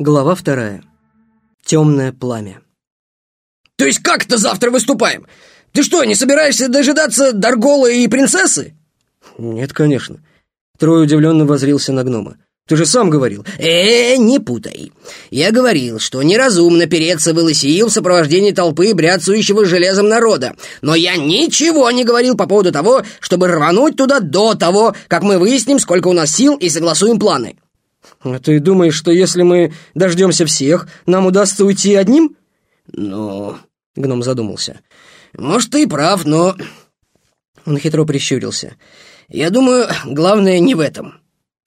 Глава вторая. Темное пламя. «То есть как это завтра выступаем? Ты что, не собираешься дожидаться Даргола и принцессы?» «Нет, конечно». Трой удивленно возрился на гнома. «Ты же сам говорил». «Э, не путай. Я говорил, что неразумно переться в Илосии в сопровождении толпы бряцающего железом народа. Но я ничего не говорил по поводу того, чтобы рвануть туда до того, как мы выясним, сколько у нас сил и согласуем планы». «А ты думаешь, что если мы дождемся всех, нам удастся уйти одним?» «Ну...» — гном задумался. «Может, ты и прав, но...» Он хитро прищурился. «Я думаю, главное не в этом».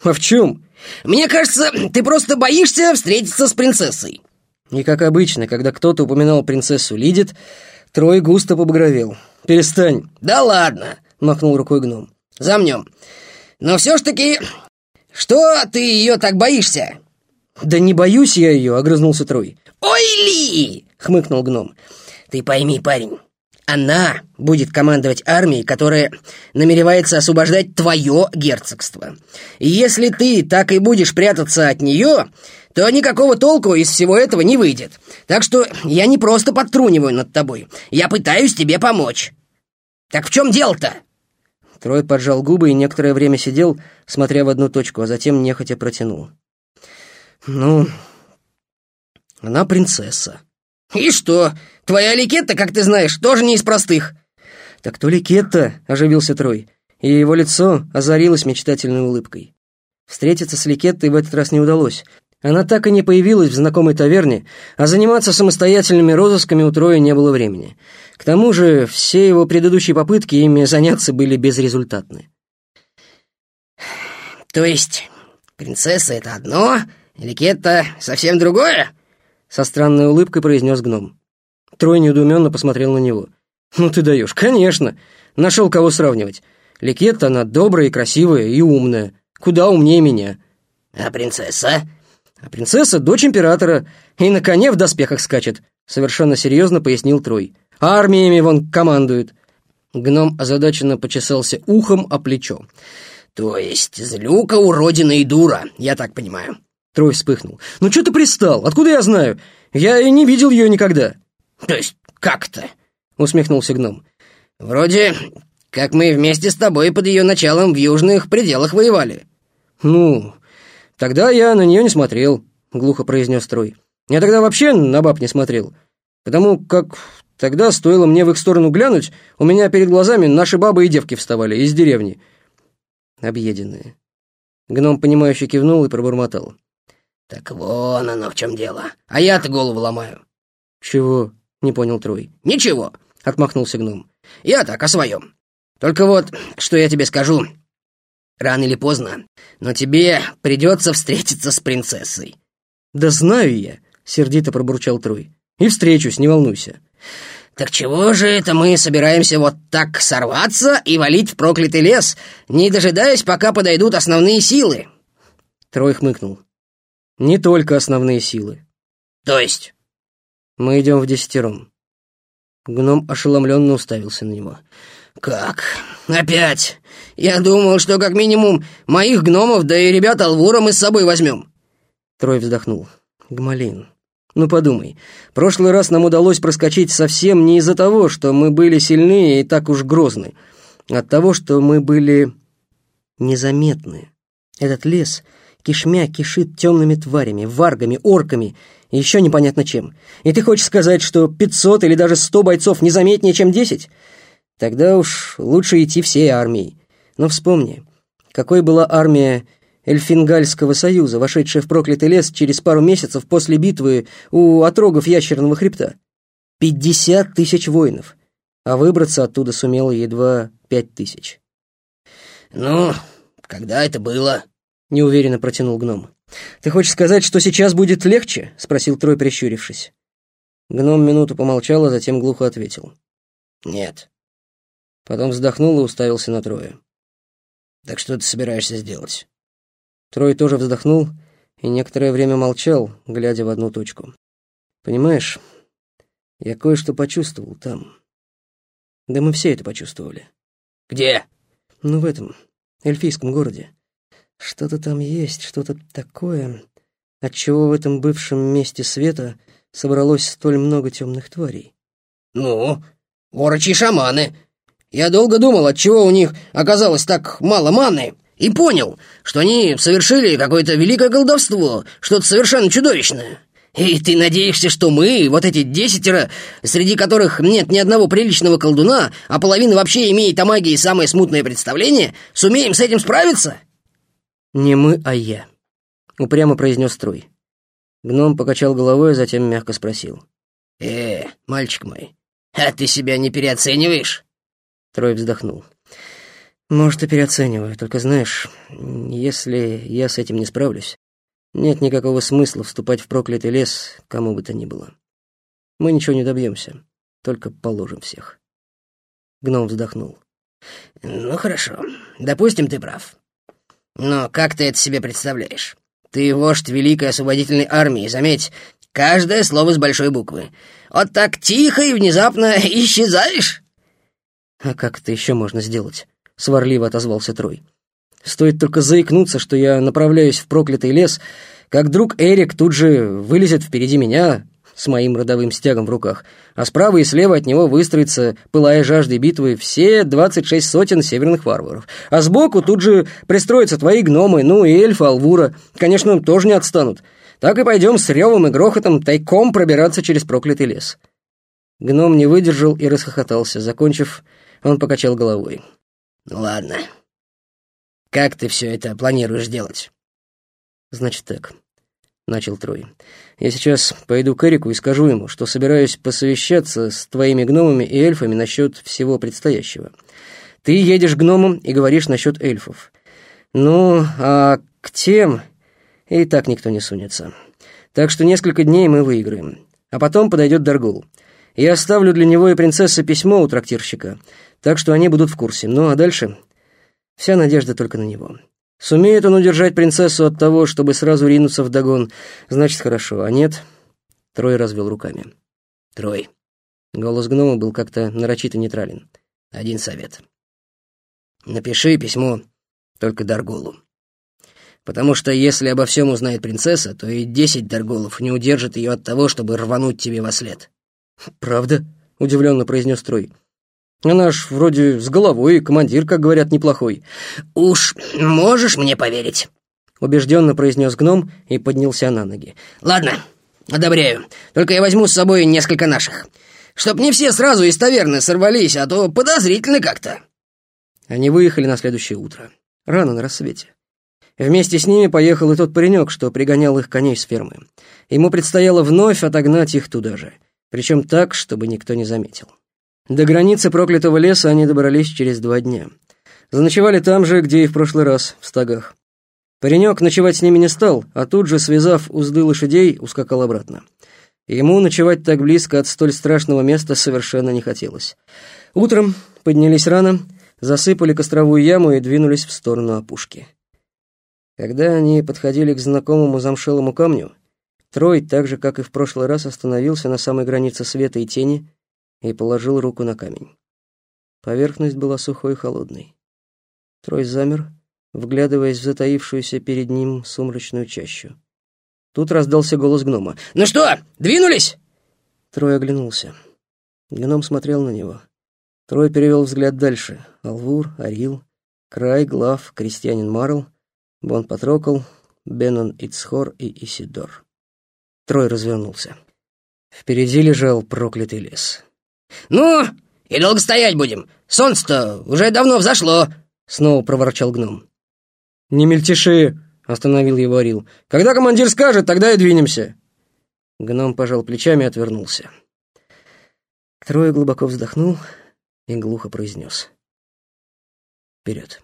«А в чем?» «Мне кажется, ты просто боишься встретиться с принцессой». И как обычно, когда кто-то упоминал принцессу Лидит, Трой густо побагровел. «Перестань!» «Да ладно!» — махнул рукой гном. «Замнем. Но все ж таки «Что ты ее так боишься?» «Да не боюсь я ее», — огрызнулся Трой. «Ой, Ли!» — хмыкнул гном. «Ты пойми, парень, она будет командовать армией, которая намеревается освобождать твое герцогство. И если ты так и будешь прятаться от нее, то никакого толку из всего этого не выйдет. Так что я не просто подтруниваю над тобой, я пытаюсь тебе помочь. Так в чем дело-то?» Трой поджал губы и некоторое время сидел, смотря в одну точку, а затем нехотя протянул. «Ну, она принцесса». «И что? Твоя Ликетта, как ты знаешь, тоже не из простых». «Так то Ликетта», — оживился Трой, и его лицо озарилось мечтательной улыбкой. Встретиться с Ликеттой в этот раз не удалось. Она так и не появилась в знакомой таверне, а заниматься самостоятельными розысками у Троя не было времени. К тому же все его предыдущие попытки ими заняться были безрезультатны. «То есть принцесса — это одно, Ликетта — совсем другое?» Со странной улыбкой произнес гном. Трой недоуменно посмотрел на него. «Ну ты даешь, конечно! Нашел кого сравнивать. Ликетта, она добрая и красивая, и умная. Куда умнее меня». «А принцесса?» А принцесса — дочь императора, и на коне в доспехах скачет», — совершенно серьезно пояснил Трой. «Армиями вон командует». Гном озадаченно почесался ухом о плечо. «То есть злюка, уродина и дура, я так понимаю». Трой вспыхнул. «Ну что ты пристал? Откуда я знаю? Я и не видел ее никогда». «То есть как-то?» — усмехнулся гном. «Вроде как мы вместе с тобой под ее началом в южных пределах воевали». «Ну, «Тогда я на нее не смотрел», — глухо произнес Трой. «Я тогда вообще на баб не смотрел, потому как тогда стоило мне в их сторону глянуть, у меня перед глазами наши бабы и девки вставали из деревни. Объеденные». Гном, понимающе кивнул и пробормотал. «Так вон оно в чем дело. А я-то голову ломаю». «Чего?» — не понял Трой. «Ничего», — отмахнулся гном. «Я так, о своем. Только вот, что я тебе скажу, Рано или поздно, но тебе придется встретиться с принцессой». «Да знаю я», — сердито пробурчал Трой. «И встречусь, не волнуйся». «Так чего же это мы собираемся вот так сорваться и валить в проклятый лес, не дожидаясь, пока подойдут основные силы?» Трой хмыкнул. «Не только основные силы». «То есть?» «Мы идем в десятером». Гном ошеломленно уставился на него. «Как? Опять? Я думал, что как минимум моих гномов, да и ребят Алвура мы с собой возьмем». Трой вздохнул. «Гмалин, ну подумай, прошлый раз нам удалось проскочить совсем не из-за того, что мы были сильны и так уж грозны, а от того, что мы были незаметны. Этот лес кишмя кишит темными тварями, варгами, орками и еще непонятно чем. И ты хочешь сказать, что пятьсот или даже сто бойцов незаметнее, чем десять? Тогда уж лучше идти всей армией. Но вспомни, какой была армия Эльфингальского союза, вошедшая в проклятый лес через пару месяцев после битвы у отрогов Ящерного хребта. Пятьдесят тысяч воинов, а выбраться оттуда сумело едва пять тысяч. «Ну, когда это было?» — неуверенно протянул гном. «Ты хочешь сказать, что сейчас будет легче?» — спросил Трой, прищурившись. Гном минуту помолчал, а затем глухо ответил. «Нет». Потом вздохнул и уставился на Троя. Так что ты собираешься сделать?» Трой тоже вздохнул и некоторое время молчал, глядя в одну точку. «Понимаешь, я кое-что почувствовал там. Да мы все это почувствовали». «Где?» «Ну, в этом, эльфийском городе. Что-то там есть, что-то такое. Отчего в этом бывшем месте света собралось столь много темных тварей? Ну, орочи шаманы. Я долго думал, отчего у них оказалось так мало маны, и понял, что они совершили какое-то великое колдовство, что-то совершенно чудовищное. И ты надеешься, что мы, вот эти десятеро, среди которых нет ни одного приличного колдуна, а половина вообще имеет о магии самое смутное представление, сумеем с этим справиться?» «Не мы, а я», — упрямо произнес Трой. Гном покачал головой, а затем мягко спросил. «Э, мальчик мой, а ты себя не переоцениваешь?» Трой вздохнул. «Может, и переоцениваю, только знаешь, если я с этим не справлюсь, нет никакого смысла вступать в проклятый лес кому бы то ни было. Мы ничего не добьемся, только положим всех. Гном вздохнул. Ну хорошо, допустим, ты прав. Но как ты это себе представляешь? Ты вождь Великой Освободительной Армии, заметь, каждое слово с большой буквы. Вот так тихо и внезапно исчезаешь? А как это еще можно сделать? Сварливо отозвался Трой. Стоит только заикнуться, что я направляюсь в проклятый лес, как друг Эрик тут же вылезет впереди меня с моим родовым стягом в руках, а справа и слева от него выстроится, пылая жаждой битвы, все двадцать шесть сотен северных варваров. А сбоку тут же пристроятся твои гномы, ну и эльфы Алвура. Конечно, тоже не отстанут. Так и пойдем с ревом и грохотом тайком пробираться через проклятый лес. Гном не выдержал и расхохотался. Закончив, он покачал головой. «Ну ладно, как ты все это планируешь делать?» «Значит так», — начал Трой. «Я сейчас пойду к Эрику и скажу ему, что собираюсь посовещаться с твоими гномами и эльфами насчет всего предстоящего. Ты едешь гномам и говоришь насчет эльфов. Ну, а к тем и так никто не сунется. Так что несколько дней мы выиграем. А потом подойдет Даргул. Я оставлю для него и принцессы письмо у трактирщика, так что они будут в курсе. Ну, а дальше Вся надежда только на него. Сумеет он удержать принцессу от того, чтобы сразу ринуться в догон, значит, хорошо, а нет... Трой развел руками. Трой. Голос гнома был как-то нарочито нейтрален. Один совет. Напиши письмо только Дарголу. Потому что если обо всем узнает принцесса, то и десять Дарголов не удержат ее от того, чтобы рвануть тебе во след. «Правда?» — удивленно произнес Трой. Она ж вроде с головой, командир, как говорят, неплохой. Уж можешь мне поверить?» Убежденно произнес гном и поднялся на ноги. «Ладно, одобряю. Только я возьму с собой несколько наших. Чтоб не все сразу из таверны сорвались, а то подозрительно как-то». Они выехали на следующее утро. Рано на рассвете. Вместе с ними поехал и тот паренек, что пригонял их коней с фермы. Ему предстояло вновь отогнать их туда же, причем так, чтобы никто не заметил. До границы проклятого леса они добрались через два дня. Заночевали там же, где и в прошлый раз, в стогах. Паренек ночевать с ними не стал, а тут же, связав узды лошадей, ускакал обратно. Ему ночевать так близко от столь страшного места совершенно не хотелось. Утром поднялись рано, засыпали костровую яму и двинулись в сторону опушки. Когда они подходили к знакомому замшелому камню, Трой, так же, как и в прошлый раз, остановился на самой границе света и тени и положил руку на камень. Поверхность была сухой и холодной. Трой замер, вглядываясь в затаившуюся перед ним сумрачную чащу. Тут раздался голос гнома. «Ну что, двинулись?» Трой оглянулся. Гном смотрел на него. Трой перевел взгляд дальше. Алвур, Арил, Край, Глав, Крестьянин Марл, Бон Патрокол, Беннон Ицхор и Исидор. Трой развернулся. Впереди лежал проклятый лес. «Ну, и долго стоять будем? Солнце-то уже давно взошло!» — снова проворчал гном. «Не мельтеши!» — остановил его Орил. «Когда командир скажет, тогда и двинемся!» Гном пожал плечами и отвернулся. Трое глубоко вздохнул и глухо произнес. «Вперед!»